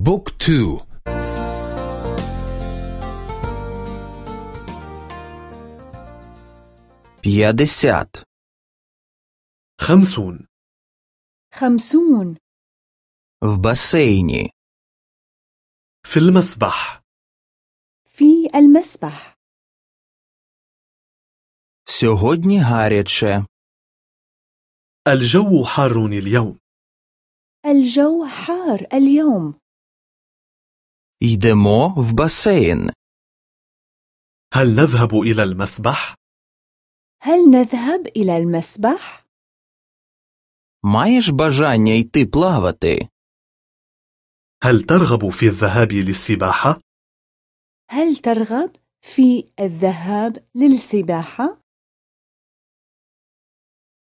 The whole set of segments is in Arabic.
بوك تو بيادسات خمسون خمسون в басейні في المسبح في المسبح Сьогодні гаряче. الجو حار اليوم الجو حار اليوم Йдемо в басейн. هل نذهب إلى المسبح؟ هل نذهب إلى المسبح؟ Маєш бажання йти плавати? هل ترغب في الذهاب للسباحة؟ هل ترغب في الذهاب للسباحة؟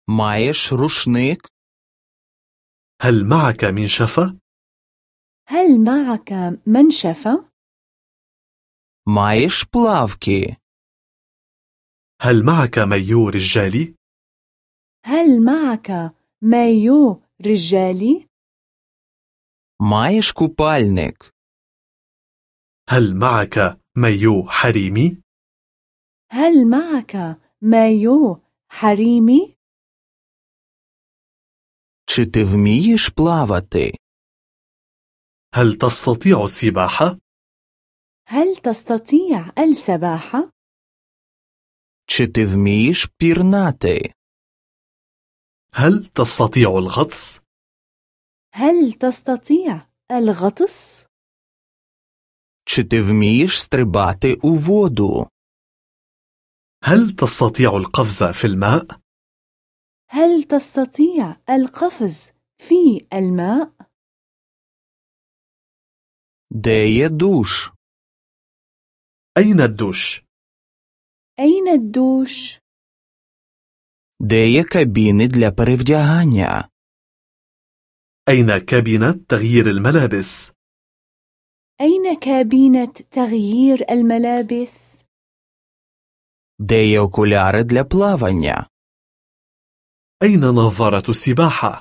Маєш рушник? هل معك منشفة؟ هل معك منشفة؟ Маєш плавки? هل معك مايو رجالي؟ هل معك مايو رجالي؟ Маєш купальник? هل معك مايو حريمي؟ هل معك مايو حريمي؟ Чи ти вмієш плавати? هل تستطيع السباحة؟ هل تستطيع السباحة؟ Чи ти вмієш пірнати? هل تستطيع الغطس؟ هل تستطيع الغطس؟ Чи ти вмієш стрибати у воду? هل تستطيع القفز في الماء؟ هل تستطيع القفز في الماء؟ Де є душ? أين الدوش؟ أين الدوش؟ Де є кабіни для перевдягання? أين كابينة تغيير الملابس؟ أين كابينة تغيير الملابس؟ Де є окуляри для плавання? أين نظارة السباحة؟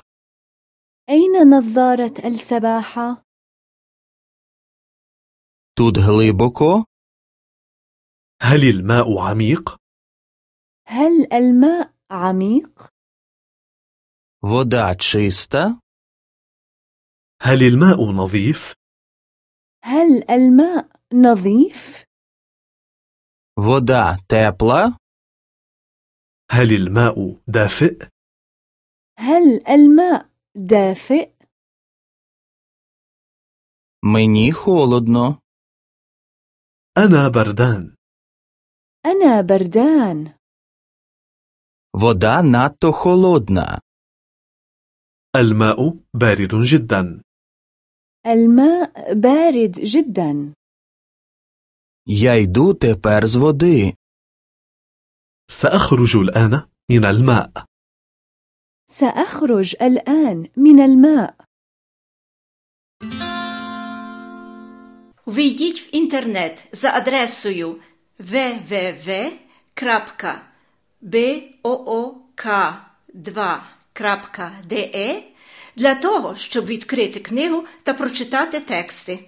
أين نظارة السباحة؟ Тут глибоко? هل الماء عميق؟ هل الماء عميق؟ Вода чиста? هل الماء نظيف؟ هل الماء نظيف؟ Вода тепла? هل الماء دافئ؟ هل الماء دافئ؟ Мені холодно. أنا بردان أنا بردان Вода надто холодна. الماء بارد جدا الماء بارد جدا Я йду тепер з води. سأخرج الآن من الماء سأخرج الآن من الماء Ввійдіть в інтернет за адресою www.book2.de для того, щоб відкрити книгу та прочитати тексти.